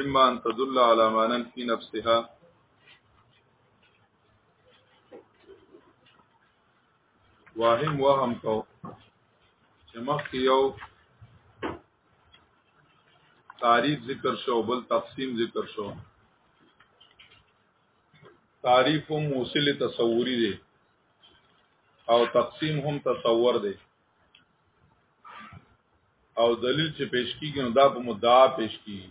اما ان تدل على معنى في نفسها واهم وهم کو چې مخکې یو تعریف ذکر شو بل تقسیم ذکر شو تعریف هم موصل تصوری دی او تقسیم هم تصور دی او دلیل چې پیش کیږي نو دا په مدعا پیش کیږي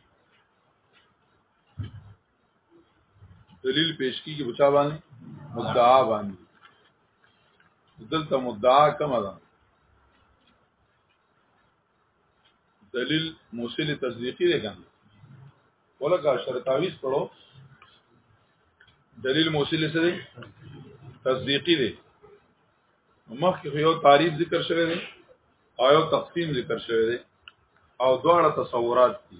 دلیل پیش کیږي بچا باندې مدعا باندې دلته مدعا کوم ده دلیل موصل تصدیقی دی کنه ولکه شرطاویز پڑھو دلیل موصل سره تصدیقی دی مخکې یو تعریف ذکر شوی دی او یو تقسیم ذکر شوی دی او دواړه تصورات دي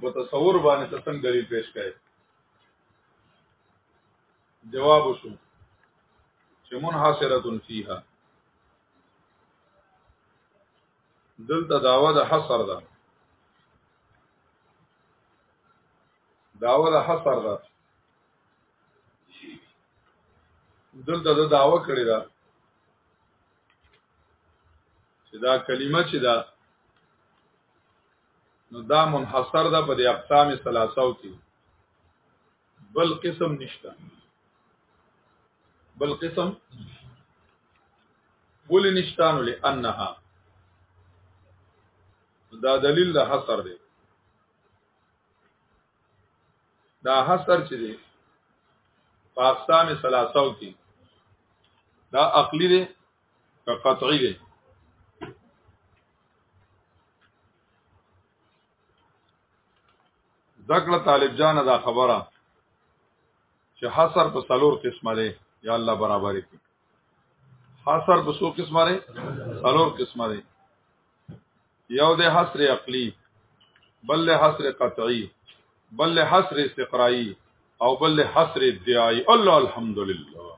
په تصور باندې څنګه دلیل پیش کړي جواب وشو چې منحصره فيها دلته داوا د حصر ده داوا د حصر ده دلته دا داوا کړی دا چې دا کلمه چې دا نو دا منحصر ده په د اقسام ثلاثه کې بل قسم نشته بل قسم بل نشتانو لانها دا دلیل د حصر دی دا حصر چې دی په اقسام ثلاثو کې دا عقلی دی که قطعی دی ذکر طالب جان دا خبره چې حصر په سلور قسمه دی یا الله برابر کړي حاصل په څو قسمه لري څلور قسمه لري یو د حصر عقلی بل له حصر قطعی بل له حصر استقرائی او بل له حصر ادعای الله الحمدلله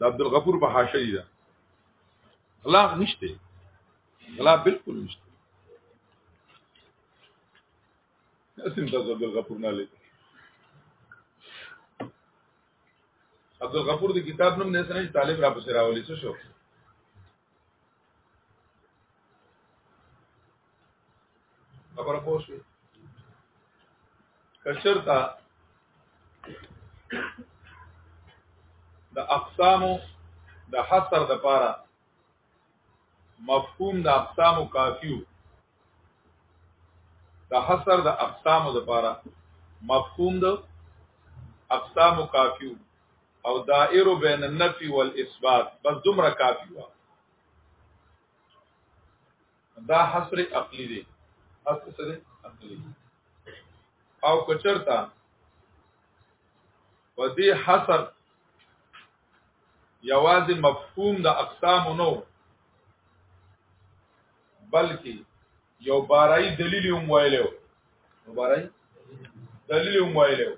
د عبد الغفور په حاشیه ده غلا نشته غلا بالکل نشته اسیم تاسو عبد الغفور نه لیک عبد الغفور د کتاب نوم نه سره طالب را پسې راولې څه شو خبر پوه شو کشرتا د اقسامو د حصر د پاره مفهوم د اقسام کافیو د حصر د اقسام لپاره مفهوم د اقسام کافیو او دائر بین النفی والاثبات بس دومره کافی وا دا حصر عقلی دی حصر سره عقلی او کچرتا و دې حصر یوازې مفهوم د اقسام نو بلکې یو بارای دلیل هم ویلو نو بارای دلیل هم ویلو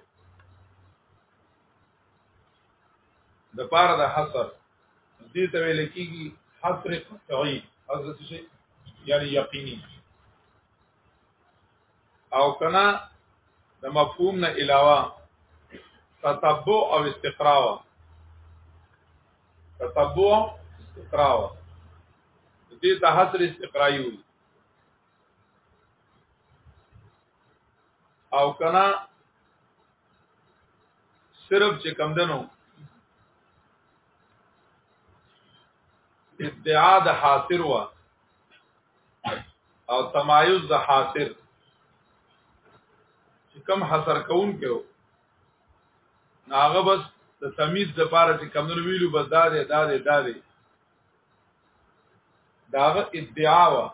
د پاره د حصر دې ته ویل کېږي حصر قطعي حصر شي یعنی یقیني او کنا د مفهوم نه علاوه تتبع او استقراء تتبع استقراء دې ته حصر استقرایی وي او کنا صرف چې کم دنو ادعا د حاصل و او تمایز د حاصل چې کم حسر کون کې وو هغه بس د تمیز د پاره چې کم نور ویلو بس دا دی دا دی دا دی داغه ادعا وا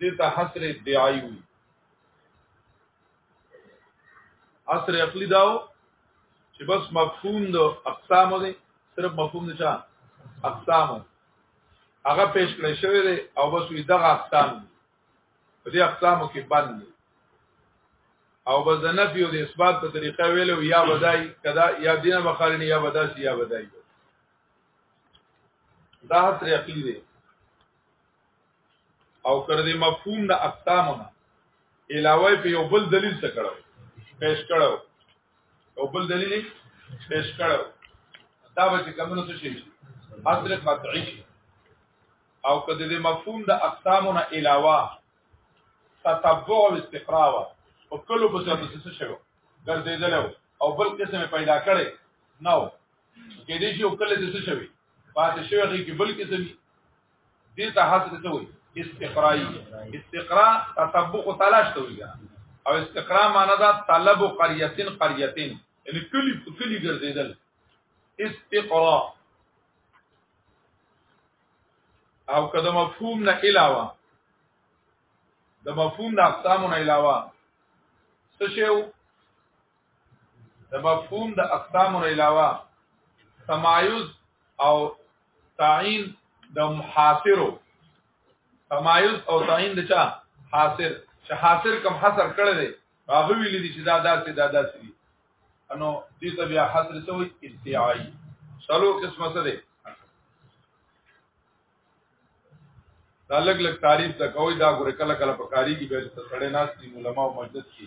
دې ته حسر ادعای وي حسر عقلی داو چې بس مفهوم د اقسام دی صرف مفهوم نشه اقسام هغه پیش کړی شوی دی او بس وی دغه اقسام دی په دې اقسامو کې بند دی او بس د نفي او د اثبات په طریقه ویلو یا بدای کدا یا دینه مخالنی یا بداسی یا بدای دا هتر عقلی دی او کړ دې مفهوم د اقسامونه علاوه په یو بل دلیل څخه کړو پیش کړو او بل دلیل پیش کړو دا به چې کمنو څه شي اصل قطعي شي او کله دې مفهوم د اقسامونو علاوه تتبع او استقراء او کله په څه څه شو ګرځیدل او بل قسم پیدا کړي نو کې دې شي او کله دې څه شوي پاتې شوی کې بل قسم دې ته حذف څه وایي استقرایی استقرا تطبق تلاش ته ویل او استقرا معنی دا طلب قريتين قريتين یعنی کلی کلی ګرځیدل استقرا او کده مفهوم نه علاوه د مفهوم د اقسامو نه علاوه څه شی د مفهوم د اقسام علاوه تمایز او تعین د محاصرو تمایز او تعین د چا حاصر چې حاصر کم حصر کړی دی هغه ویل دي چې دا داسې دا داسې دي انو دې ته بیا حصر څه وي ادعای سلو قسمه څه دی دا لګ لګ تعریف د کوي دا ګور کله کله په کاری کې به ته سړې ناس دي علماء او مجلس کې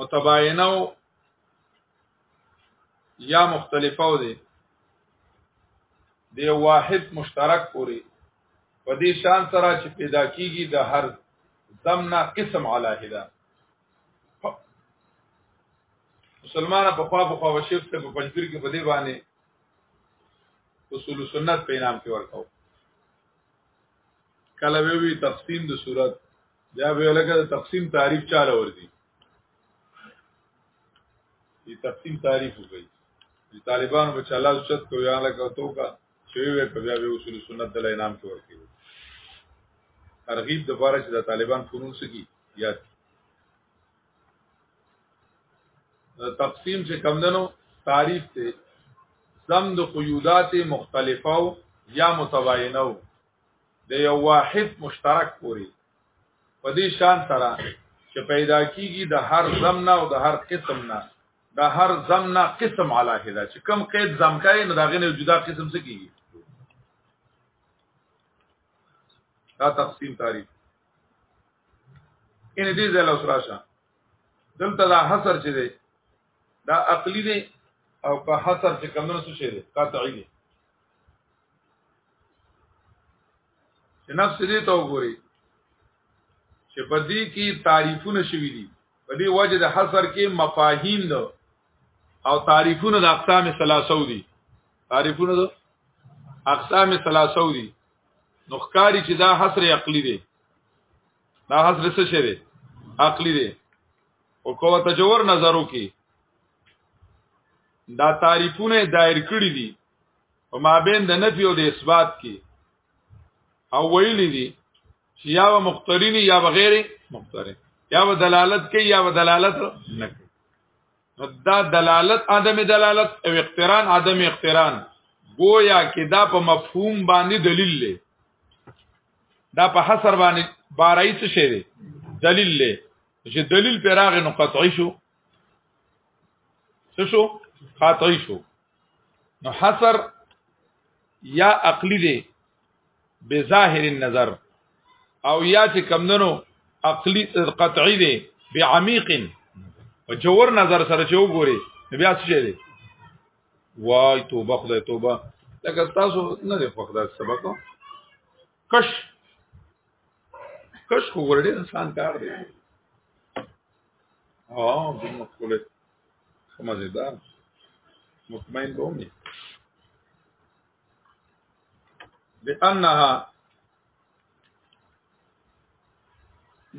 متباینه یا مختلفه دي دی واحد مشترک پوری په دې شان سره چې پیدا کیږي د هر زمنا قسم علاهدا مسلمان په خوا په خوا وشیف ته په پنځیر کې په دې باندې اصول سنت په نام کې ورکاو کله وی تقسیم د صورت بیا به لکه د تقسیم تعریف چاله ورځي دي تقسیم تعریف وکړي د طالبانو په چلا چت کو یا لکه تو کا چې وې بیا به اصول سنت د انعام کې ورکړي ترغیب د بار چې د طالبان فنون سکی یاد تقسیم چې کمندنو تعریف ته زم د قیودات مختلفه یا متباینه د یو واحد مشترک پوری په دې شان سره چې پیدا کیږي د هر زمنا او د هر قسم نه د هر زمنا قسم علاهه ده چې کم قید زمکای نه دغه نه جدا قسم څه کیږي دا تقسیم تعریف ان دې ځل اوس راشه دلته دا حصر چې دی دا عقلی دی او که حصر چې کمونه څه شي دی قطعی دی چې نفس دې ته وګوري چې په دې کې تعریفونه شوي دي په دې وجه د حصر کې مفاهیم ده او تعریفونه د اقسام ثلاثو دي تعریفونه ده اقسام ثلاثو دي نو ښکاری چې دا حصر عقلی دی دا حصر څه شی دی عقلی دی او کوه تجور نظر وکي دا تعریفونه دایر کړی دي په مابین د نفي او د اثبات کې او ویلي دي چې یا و مخترین یا و غیر مخترین یا و دلالت کوي یا و دلالت نه کوي دا دلالت عدم دلالت او اقتران عدم اقتران گویا کې دا په مفهوم باندې دلیل لري دا په حصر باندې بارای څه شي دی دلیل لري چې دلیل پر هغه نو قطعي شو څه شو قطعي شو نو حصر یا عقلی دی به ظاهر النظر او یا چې کمندنو عقلی قطعی دی به عمیق او جوور نظر سره چې وګوري بیا څه شي دی وای توبه خدای توبه لکه تاسو نه دی فقدا سبق کش کش خو ورډې انسان کار دی او دغه خپل خو مزیدار مطمئن به ونی لانها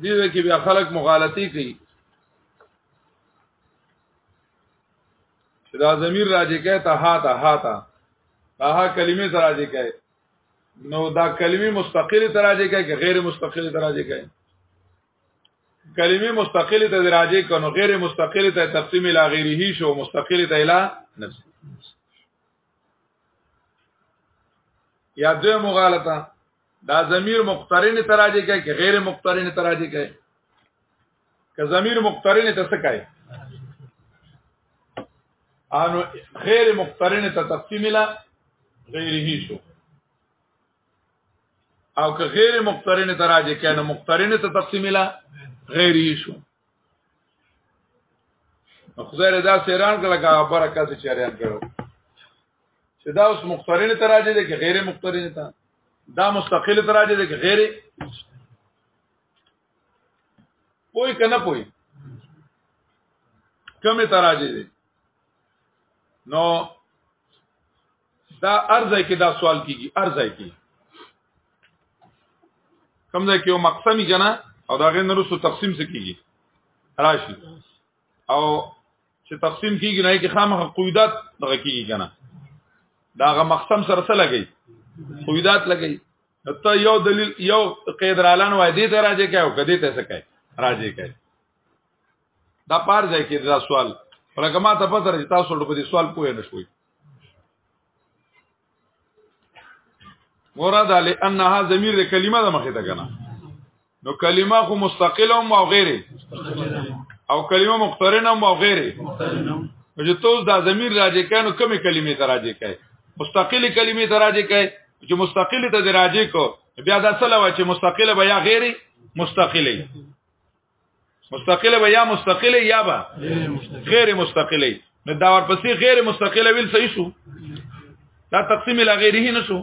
دې کې بیا خلک مغالطي کوي چې دا ضمیر راځي کوي ته ها ته ها ته ها کلمې سره راځي کوي نو دا کلمې مستقله تراځي کوي غیر مستقله تراځي کوي کلمه مستقله ته راځي کنو غیر مستقله ته تقسیم الی غیره شو مستقله ته الی نفس یا د مغالطه دا ضمیر مقترن ته راځي کې غیر مقترن ته راځي کې که ضمیر مقترن ته څه کوي انو غیر مقترن ته تقسیم الی غیره شو او که غیر مقترن ته راځي کنه مقترن ته تقسیم لا غیر شو خدای دا سیران کړه کا برکات چریان کړو چې دا اوس مقترن ته راځي د غیر مقترن ته دا مستقل ته راځي د غیر پوي کنه پوي کمه ته راځي نو دا ارزه کې دا سوال کیږي ارزه کې کوم ځای کې یو مقسمي کنه او دا غي نرسو تقسیم څه کیږي راشي او چې تقسیم کیږي نه کې خامخ قیودات دغه کیږي کنه دا غ مقسم سره څه لګي قیودات لګي ته یو دلیل یو قید رالان وای دې ته راځي کوي او کدی ته څه کوي راځي کوي دا پار ځای کې دا سوال ولکه ما ته پته راځي تاسو په دې سوال پوه نه شوي وردا لانها ضمیر د کلمه د مخه ده کنه نو کلمه خو مستقله هم او غیره او کلمه مقترنه هم او غیره نو چې توس دا ضمیر راځي کانو کمی کلمې ته راځي کای مستقله کلمې ته راځي کای چې مستقله ته راځي کو بیا دا سلام چې مستقله بیا غیره مستقله مستقله یا مستقله یا با غیر مستقله نو دا ورپسې غیر مستقله ویل صحیح شو دا تقسیم الی غیره نه شو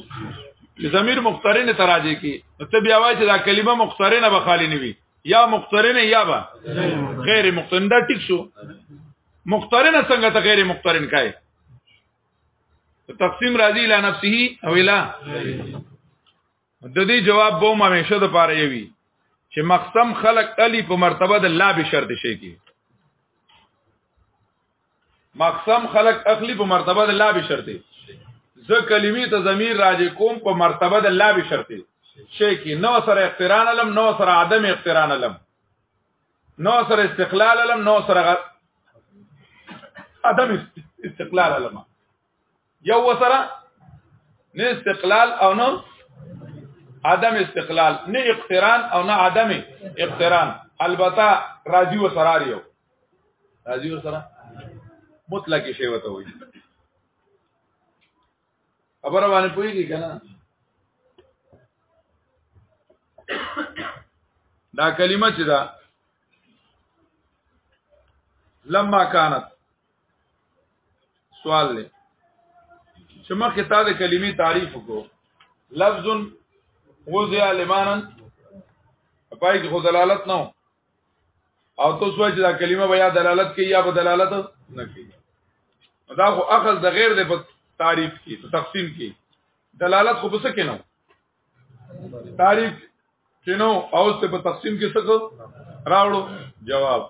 ضمیر مقترن تراجه کی ته بیا وای چې دا کلمه مقترنه به خالی نه وي یا مقترنه یا با غیر مقترن دا ټیک شو مقترنه څنګه ته غیر مقترن کای تقسیم راضی الی نفسه او الی د دې جواب به ما همیشه د پاره یوي چې مقسم خلق علی په مرتبه د لا به شرط شي کې مقسم خلق اخلی په مرتبه د لا به شرط زه کلمې ته ضمیر راځي کوم په مرتبه د لا به شرط شي کې نو سره اقتران علم نو سره عدم اقتران علم نو سره استقلال علم نو سره عدم استقلال علم یو وسره نه استقلال او نه عدم استقلال نه اقتران او نه عدم اقتران البته راضی و سرار یو راضی و سرار مطلق شی وته وي خبر باندې پوهیږي کنه دا کلمه چې دا لما كانت سوال لې چې مخکې تا د کلمې تعریف وکړو لفظ وضع لمانا پای کې خو دلالت نه او تو سوچ دا کلمه بیا دلالت کوي یا په دلالت نه کوي دا خو اخذ د غیر د تعریف کې په تقسیم کې دلالت خو بس کې نه تعریف کینو او څه په تقسیم کې څه راوړو جواب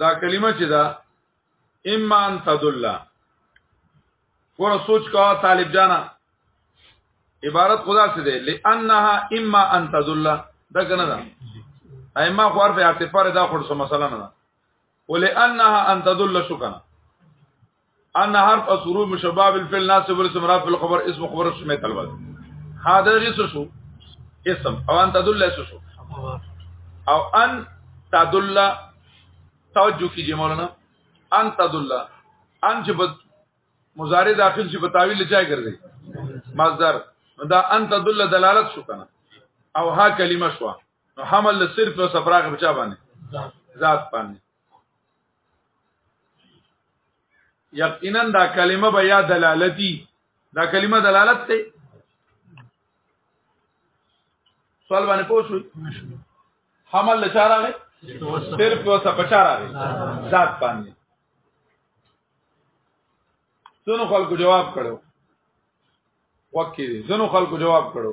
دا کلمه چې دا اما ان تدل ور سوچ کا طالب جانا عبارت خدا سے دے لانها اما ان تدل دا کنه دا اما خو حرف اعتبار دا خور سم مثلا نه ولانها ان تدل شو کنه ان حرف اسرو مشباب الفعل ناسب الاسمرات في الخبر اسم خبر سميت الولد هذا جس شو اسم او ان تدل اسم شو او ان تدل توجه کیجئے مولانا ان تدل ان چې مضارع داخل شي په تعویل چا ګرځي مصدر دا ان تدل دلالت شو کنه او ها کلمه شو نو حمل صرف او صفراغ بچا باندې ذات باندې یقینا دا کلمه بیا دلالتی دا کلمه دلالت ته سوال باندې پوښوي حمل لچاره غي صرف او سپچاره غي ذات باندې زنو خلکو جواب کړو وکي زنو خلکو جواب کړو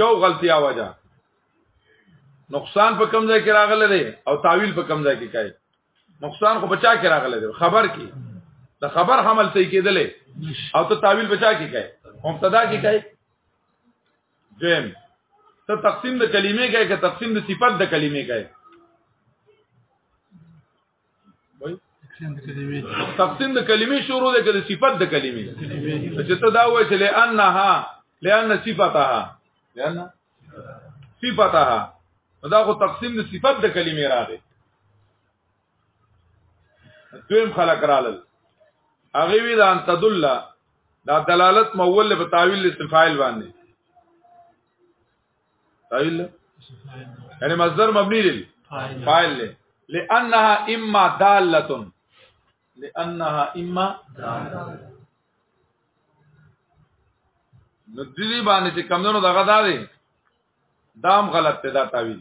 یو غلطي اوجه نقصان په کم ځای کې راغلی دی او تعویل په کم ځای کې کوي نقصان خو بچا کې راغلی دی خبر کې د خبر حمل صحیح کېدلې او ته تعویل بچا کې کوي مبتدا کې کوي جیم ته تقسیم د کلمې کوي که تقسیم د صفت د کلمې کوي وای تقسیم د کلمې شروع ده کله صفت د کلمې چې ته دا وای چې لانها لان صفتها لان صفتها دا خو تقسیم د صفت د کلمې راغی دویم خلق رالل هغه وی دا ان تدل دا دلالت مول په تعویل استفاعل باندې تاویل یعنی مصدر مبنی لل فاعل له لانها اما داله لانها اما داله نو دې باندې چې کمونو دغه دا دی دام غلط ته دا تاویل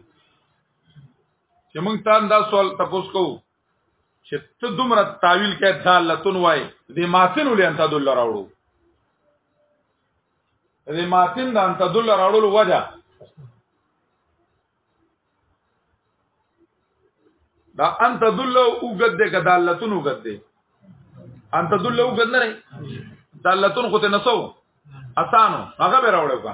چې موږ تان دا سوال تاسو کوو چې ته دومره تعویل کې دالتون وای دې ماتن ولې انت دل راوړو دې ماتن د انت دل راوړو وجه دا انت دل اوګد دې کې دالتون اوګد دې انت دل اوګد نه دالتون خو ته نسو اسانو هغه به راوړو کا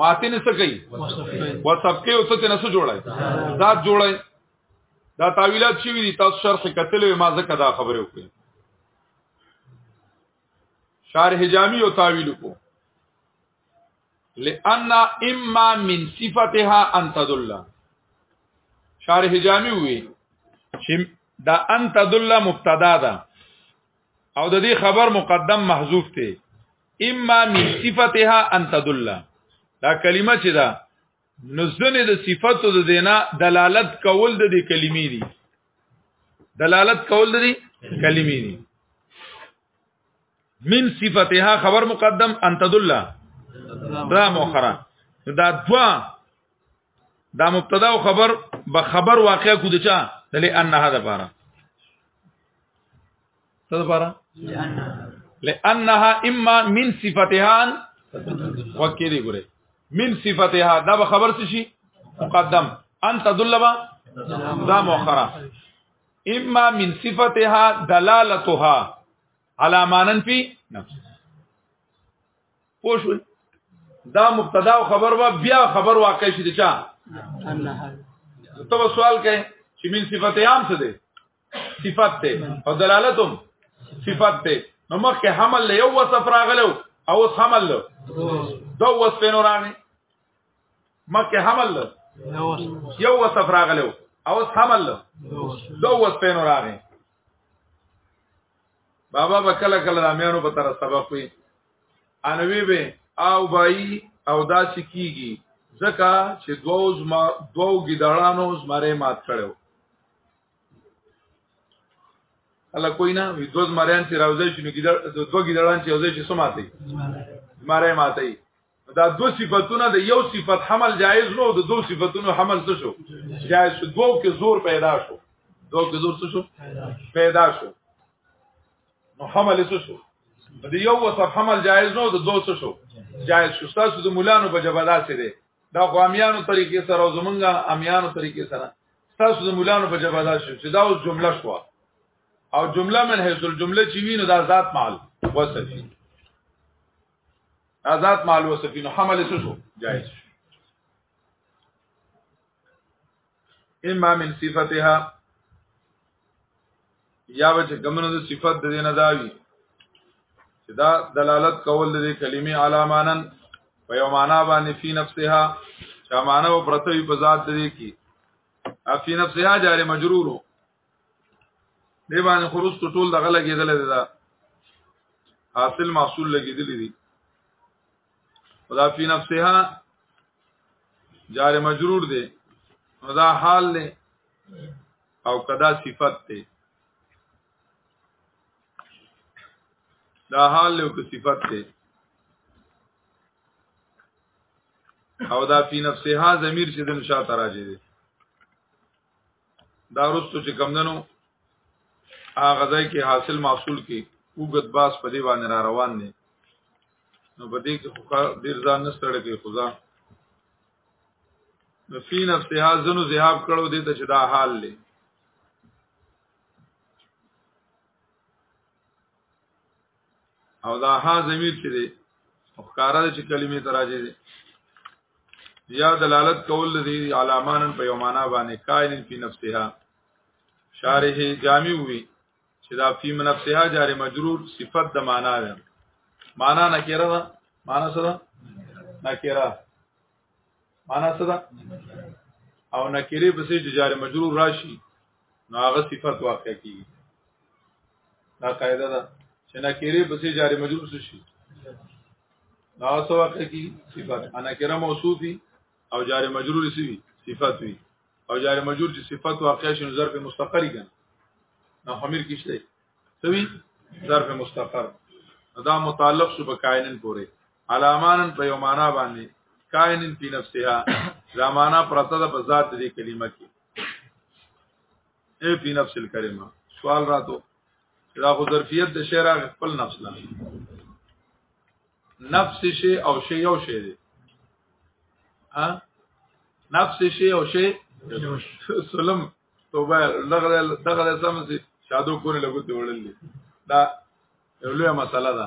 ماته نه څه کوي وسبقه او څه نه څه جوړای ذات جوړای دا تعویلات شوی دي تاسو شرح کتل ما زکه دا خبره وکړه شارح جامی او تعویل کو لئن اما من صفتها ان تدل شارح جامی وی چې دا ان تدل مبتدا ده او د دې خبر مقدم محذوف ته اما من صفتها ان تدل دا کلمه چې دا نزدنه د صفاتو د زینا دلالت کول د دې کلمې دي دلالت کول د دې کلمې دي من صفتها خبر مقدم ان تدل دا مؤخره دا دوا دا مبتدا او خبر به خبر واقع کو دچا لئ ان هذا بارا څه لپاره لانها اما من صفاتها وکړي ګره من صفاتها دا به خبر څه شي مقدم ان تدل با دا مؤخره اما من صفاتها دلالتها على مانن فی نفس پوښ دا مبتدا او خبر وا بیا خبر واقع شي دچا ته سوال کوي چې من صفاتها هم څه دي صفت ته او دلالتم صفت ته نو مخکې حمل له یو وصف راغلو او اوس حمل له دو وصف نو راغی مخکې حمل له یو وصف راغلو او اوس حمل له دو وصف نو راغی بابا بکله کله رامیانو په تر سبق وي انوي به او بای او دا سکیږي ځکه چې دوو زما دوو ګډړانو زمره مات کړو الله کوی نه وی دوز مریان چې راوځي چې نو ګیدړ دوه ګیدړان چې راوځي چې سماته مارای ماته دا دو صفاتونه د یو صفت حمل جایز نو د دو صفاتونو حمل څه شو جایز شو دوه کې زور پیدا شو دوه کې زور څه شو پیدا شو نو حمل څه شو د یو وصف حمل جایز نو د دوه څه شو جایز شو تاسو د مولانو په جبدا سره دا غوامیانو طریقې سره او زمونږه امیانو طریقې سره تاسو د مولانو په جواب دا شو چې دا اوس جمله شو او جمله من حیث الجمله چې وینو دا ذات مال وصفي ذات مال وصفي نو حمل څه شو جائز شو اما من صفتها یا به چې کمنو د صفت د دینه داوي چې دا دلالت کول د کلمې علامانن په یو معنا باندې فی نفسها چې معنا او پرتوی په ذات دې کې افی نفسها جار مجرور دی باندې خروج ټول دغه لګیدل دی دا حاصل محصول لګیدل دی خدا فی نفسها جار مجرور دی دا حال دی او کدا صفت دی دا حال له کو صفت دی او دا فی نفسها ضمیر چې د نشاط راځي دی دا رستو چې کمندنو هغه ځای کې حاصل محصول کې وګت باس په دی باندې را روان دي نو په دې کې خو ډیر ځان نه ستړی کوي خدا نو فی نفسها زنو ذهاب کړو دې ته چې دا حال لې او دا ها ضمیر چې دی ښکارا د چې کلمې تراجه دی یا دلالت کول دی علامان په یو معنا باندې کائن فی نفسها شارح جامع وی چې دا فی نفسها جار مجرور صفت د معنا ده معنا نکره ده معنا سره نکره معنا څه ده او نکری پسې چې جار مجرور راشي نو هغه صفت واقع کیږي دا قاعده ده چې نکری پسې جار مجرور شي نو هغه څه واقع کیږي صفت انا کرا موصوفي او جار مجرور شي صفت وي او جار مجرور چې صفت واقع شي نو ظرف مستقر کیږي نو خمیر کیشته سوي ظرف مستقر دا متعلق شو په کائنن پورې علامانن په یو معنا باندې کائنن فی نفسها دا معنا پرته ده په ذات دې کلمه کې اے فی نفس الکلمه سوال راتو دا خو ظرفیت د شعر هغه خپل نفس نه نفس شی او شی یو شی دی ها نفس شی او شی سلم توبه دغه دغه سم سي شادو کورې لګوتې وړلې دا یو لوی مسله ده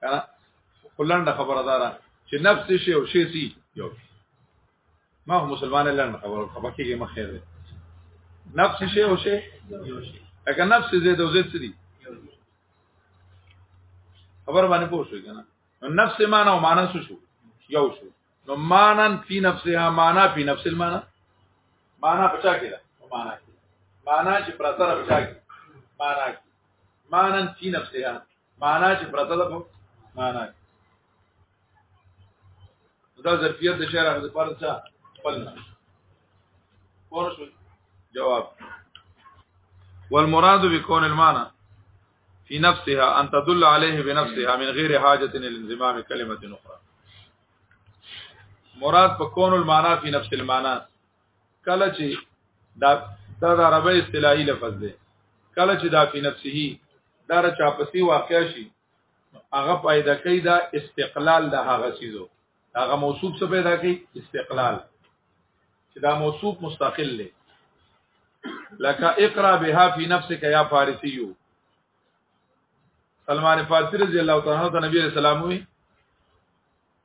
کنه کلنډه خبره دارا چې نفس شي او شي سي یو ما هم مسلمان لنډه خبره خبره کېږي ما خیر ده نفس شي او شي یو شي اګه نفس زید او زید سری خبر باندې پوه شو کنه نفس معنا او معنا شو یو شو نو معنا فی نفسها معنا فی نفس المعنا معنا پچا کړه معنا معنا چې پر اثر پچا کړه معنا معنا فی نفسها معنا چې پرته ده معنا دا ظرفیت د شعر هغه پر څه خپل نه پوه شو جواب والمراد بكون المعنى في نفسها ان تدل عليه بنفسها من غير حاجه للانضمام كلمه اخرى مراد په کون المعنى في نفس المعنى کله چې دا دا عربی اصطلاحي لفظ دی کله چې دا په نفسه دا را چاپسی واقع شي هغه پیدا کوي دا استقلال د هغه سيزو هغه موصوف څه پیدا کوي استقلال چې دا موصوف مستقل دی لکه اقرا بها فی نفسک یا فارسیو سلمان فارسی رضی الله تعالی عنہ نبی علیہ السلام وی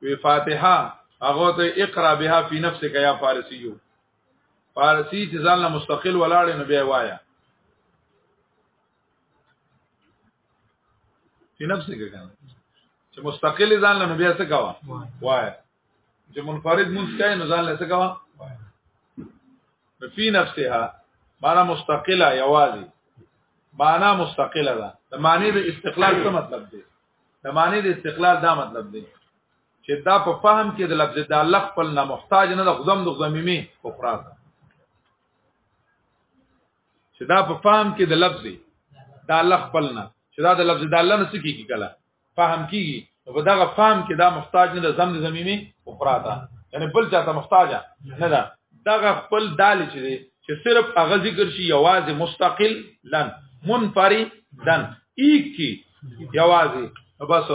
وی فاتحه هغه ته اقرا بها فی نفسک یا فارسیو فارسی چې ځان له مستقل ولاړ نو بیا وایا په نفس کې کنه چې مستقل ځان له بیا څه کاوه وای چې منفرد مونږ کای نه ځان له څه کاوه په نفسها معنا مستقله یوازي معنا مستقله ده د معنی د استقلال څه مطلب دی د معنی د استقلال دا مطلب دی چې دا په فهم کې د لفظ د الله خپل نه محتاج نه د غزم د غزمیمي اخرا ده چې دا په فهم کې د لفظ دی دا الله خپل نه چې دا د لفظ د الله نه سکی کی کله فهم کیږي په دغه فهم کې دا محتاج نه د زم د زمینی اخرا ته یعنی بل چاته محتاج نه ده دغه خپل دال چې دی چې صرف هغه ذکر شي یوازې مستقل لن منفرد دن ایک کی یوازې بس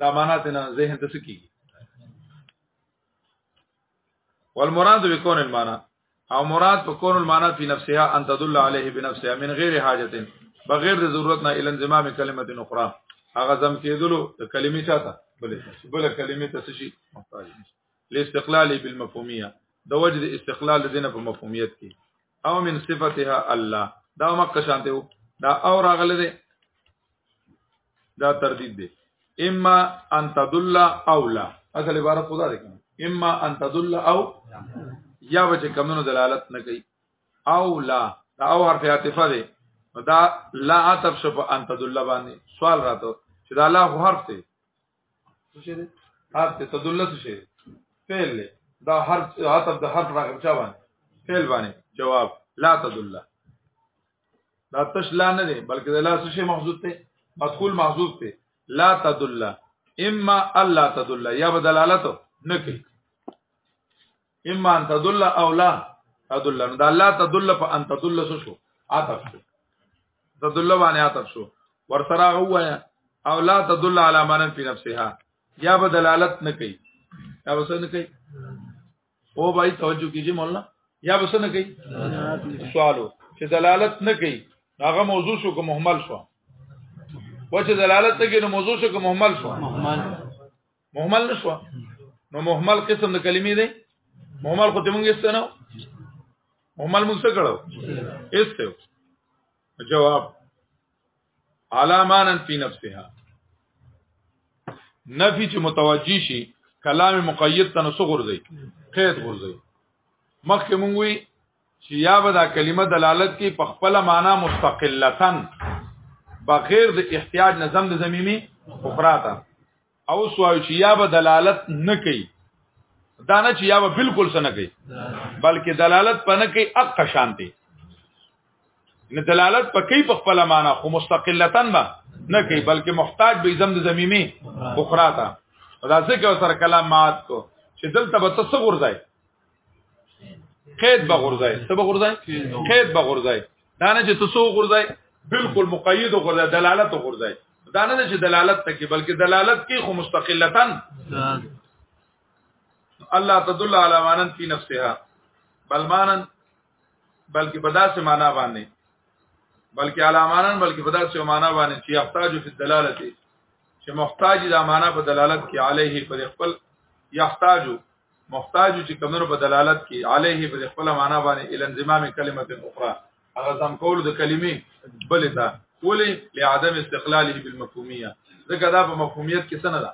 دا معنا ته نه ذهن ته سکی والمراد بكون المعنى او مراد په کون المعنى فی نفسها ان تدل علیه بنفسها من غیر حاجت بغیر د ضرورت نه ال انضمام کلمه اخرى هغه زم کېدلو د کلمې چاته بلې بل کلمې ته شي محتاج لاستقلال بالمفهوميه د وجه د استقلال دینه په مفهومیت کې او من صفتها الله دا مکه شانته دا او راغله ده دا تردید دی اما ان تدل او لا اصل عبارت خدا دی اما ان تدل او یا به کمونو دلالت نه کوي او لا دا او حرف عاطفه دی دا لا عطف شپ ان تدل باندې سوال راته چې دا لا حرف دی څه شي حرف ته تدل څه شي فعل دی دا حرف عطف د حرف راغب چا باندې فعل باندې جواب لا تدل دا تش لا نه دی بلکې د لا څه شی محذوف دی مدخول محذوف دی لا تدل اما الله تدل یا بدلالت نه کوي اما ان تدل او لا تدل نو دا لا تدل په ان تدل څه شو عطف شو تدل باندې عطف شو ورسره هوایا او لا تدل علی من فی نفسها یا بدلالت نه کوي یا وسه نه کوي او بای توجه کیږي مولانا یا بس نه کوي سوالو چې دلالت نه کوي هغه موضوع شو کوم مهمل شو و چې دلالت نه کوي نو موضوع شو کوم مهمل شو مهمل مهمل نشو نو مهمل قسم د کلمې دی مهمل خو ته مونږ استنو مهمل مونږ څه کړو استو جواب علامان فی نفسها نفی چې متوجی شي کلام مقید ته نو غورځي قید غورځي مخکې مونږ وی چې یا به دا کلمه دلالت کوي په خپل معنا مستقلتن بغیر د احتیاج نظم د زمینی اخراته او سوایو چې یا به دلالت نه کوي دا نه چې یا به بالکل سره نه کوي بلکې دلالت په نه کوي اق شانتي نه دلالت په کوي په خپل معنا خو مستقلتن به نه کوي بلکې محتاج به زم د زميمي اخرى ته دا ځکه سره کلام مات کو چې دلته به تصور ځای قید به غورځای څه به غورځای قید به غورځای دا نه چې تاسو غورځای بالکل مقید غورځای دلالت غورځای دا نه چې دلالت تکي بلکې دلالت کې خو مستقلتن الله تدل علی مانن فی نفسها بل مانن بلکې په داسې معنا باندې بلکې علامانن بلکې په داسې معنا باندې چې یحتاج فی الدلاله چې محتاج دا معنا په دلالت کې علیه پر خپل یحتاج محتاج چې کمنو په دلالت کې عليه په خپل معنا باندې ال انضمام کلمه اخرى هغه زم کول د کلمې بل ته ولې لعدم استقلاله بالمفهوميه ځکه دا په مفهومیت کې څه نه ده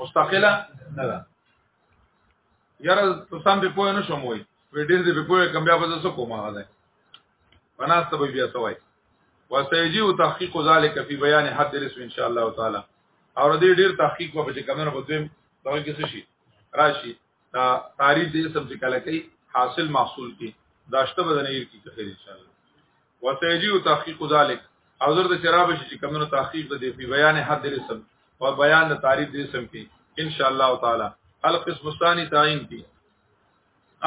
مستقله نه ده یاره تاسو به پوه نه شوم وای وی ډیر دې په پوهه کم بیا به څه کومه غلای پناسته به بیا سوای وسيجي تحقيق ذلك في بيان حد الاسم ان شاء الله تعالى اور دې ډیر تحقیق په چې کمنو په دویم دغه کې شي راشي دا تعریف دې سم چې کله کوي حاصل محصول کې داشته بدنې کې کوي ان شاء الله وسيجي تحقيق ذلك او زر د شراب شي چې کمنو تحقیق د دې په بیان حد رسم او بیان د تعریف دې سم کې ان شاء الله تعالی القسم الثاني تعین کې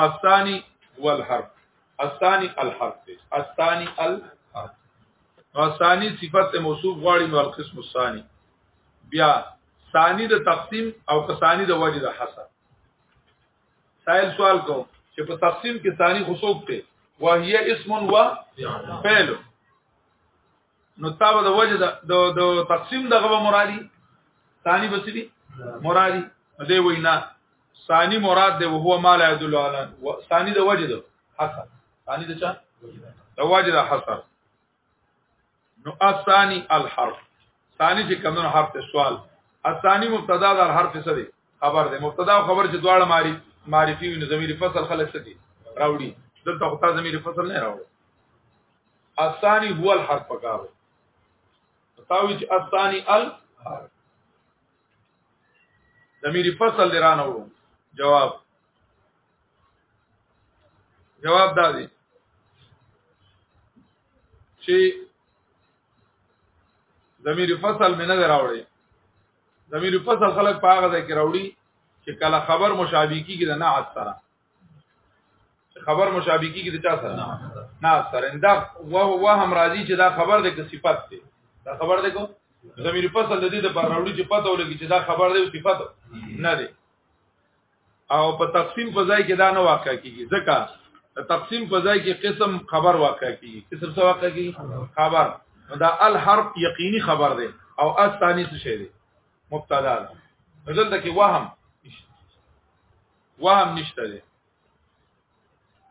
الثاني والحرف الثاني الحرف الثاني الحرف الثاني صفت موصوف غواړي نو القسم الثاني بیا ثانی د تقسیم او ثانی د وجه د حسن سائل سوال کو چې په تقسیم کې ثانی خصوص ته وهي اسم و فعل نو تاب د وجه د د تقسیم د غو مرادي ثانی بسری مرادي دې وینا ثانی مراد دی وهو ما لا يدل على ثانی د وجه د حسن ثانی د چا د وجه د حسن نو الثاني الحرف ثاني چې کوم حرف ته سوال الثاني مبتدا د حرف څه دی خبر دی مبتدا او خبر چې دواړه ماری معرفي وي نو ضمیر فصل خلق څه دی راوړي دلته خو تا ضمیر فصل نه راوړي الثاني هو الحرف پکار تاوی چې الثاني الحرف ضمیر فصل درانه وړو جواب جواب دا دی چې ضمیر فصل مې نه راوړي ضمیر فصل خلک په هغه ځای کې راوړي چې کله خبر مشابه کیږي د نه اثره خبر مشابه کیږي د چا سره نه اثر انده وه وه هم راځي چې دا خبر د کې صفت دی دا خبر دی کو ضمیر فصل د دې د پر راوړي چې پته ولګي چې دا خبر دی صفت نه دی او په تقسیم په ځای کې دا نه واقع کیږي ځکه تقسیم په ځای کې قسم خبر واقع کیږي قسم څه واقع کیږي خبر دا الحرف یقیني خبر دی او الثانی څه شی دی مبتدا ده دلته کې وهم وهم نشته دی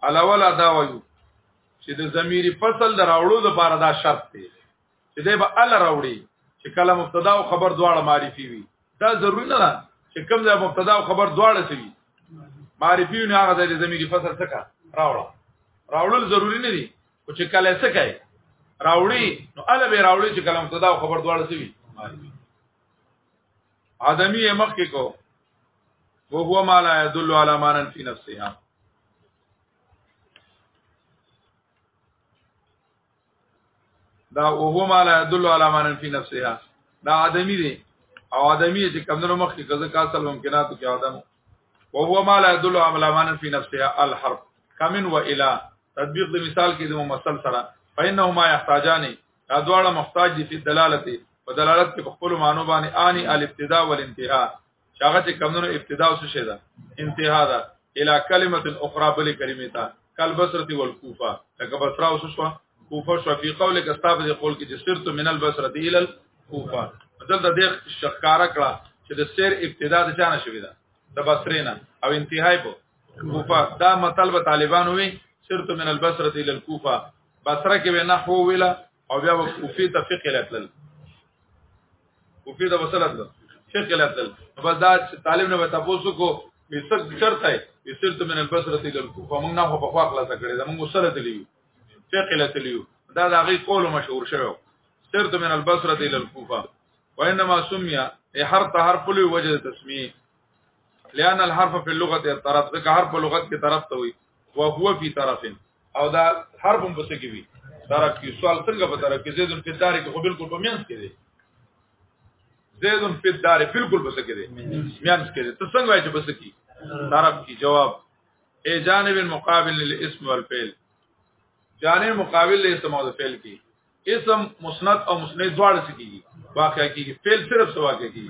علاوه دا وایو چې د ضمیر فصل دراوړو لپاره دا شرط دی چې دې به ال راوړي چې کله مبتدا او خبر دواړه معرفي وي دا ضروري نه ده چې کوم ځای مبتدا او خبر دواړه شي معرفي نه هغه ځای زميري فصل څه کا راوړه راوړل ضروري نه دي او چې کله څه کوي راوړي نو ال به راوړي چې کله مبتدا او خبر دواړه شي معرفي ادمي مخ کې کو وهو ما لا يدل على معنى في نفسها دا وهو ما لا يدل على معنى في نفسها دا ادمي دي او ادمي چې کمنو مخ کې کزه کاسل ممکنات کې ادم وهو ما لا يدل على معنى في نفسها الحرف کمن و الى تطبیق د مثال کې د ممثل سره فإنهما يحتاجان دا دواړه محتاج دي په دلالت په دلالت کې په خپل معنی باندې اني الابتداء والانتهاء چې هغه چې کمونو ابتدا او څه شي ده انتها ده اله کلمه اخرى بل کلمه تا کل بصرتی والکوفه لکه بصره او شو کوفه شو په قول کې استاب دې قول کې چې سرت من البصره الى الكوفه دلته دې شکار کړه چې د سیر ابتدا د چانه شوې ده د بصره نه او انتهای په کوفه دا مطلب طالبان وي سرت من البصره الى الكوفه بصره کې به نحو ویلا او بیا کوفه ته فقه لتل او په دا وسله ده شیخ لاتل بس دا طالب نه تاسو کو وسک چرته یسر ته من البصره الى الكوفه موږ نه په خوا خلاص کړی دا موږ سره تللی شیخ لاتل دا دا غي قول مشهور شوی سر ته من البصره الى الكوفه وانما سمي هر ته هر په وجه تسمیه لأن الحرف في اللغة الطرف ځکه حرف په لغت کې طرف ته وي او هو في طرف او دا حرف هم پسې کې وي طرف کې سوال څنګه په طرف کې زیدون په دار کې خو بالکل په مینس کې دی زیدون په دار بالکل پسې کې دی مینس کې دی ته څنګه وایې چې پسې کې طرف کې جواب ای جانب مقابل للاسم والفعل جانب مقابل للاسم والفعل کې اسم مسند او مسند دواړه څه کیږي واقع کیږي فعل صرف سوا کیږي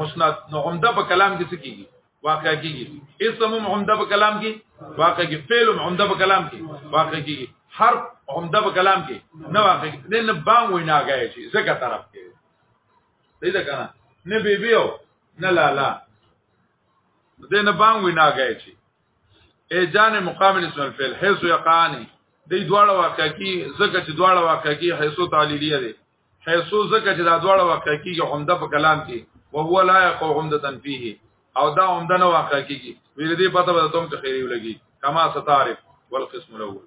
مسند نو همدا په کلام کې څه کیږي واقع کیږي اسم هم همدا په کلام کې واقع کیږي فعل هم همدا په کلام کې واقع کیږي حرف همدا په کلام کې نه واقع کیږي نه بام وینا غایي چې زکه طرف کې دی دا کنه نه بیبیو نه لالا دې نه بام وینا غي چی ای جان مقام اسم الفعل حيث يقاني دې دواړه واقع کی زکه چې دواړه واقع کی حيث تعلیلیه دي حيث زکه چې دا دواړه واقع کیږي همدا په کلام کې وهو لا يقوم همدا تنفيه او دا همدا نه واقع کیږي ویل دې پته به تم ته خیری ولګي کما ستاره والقسم الاول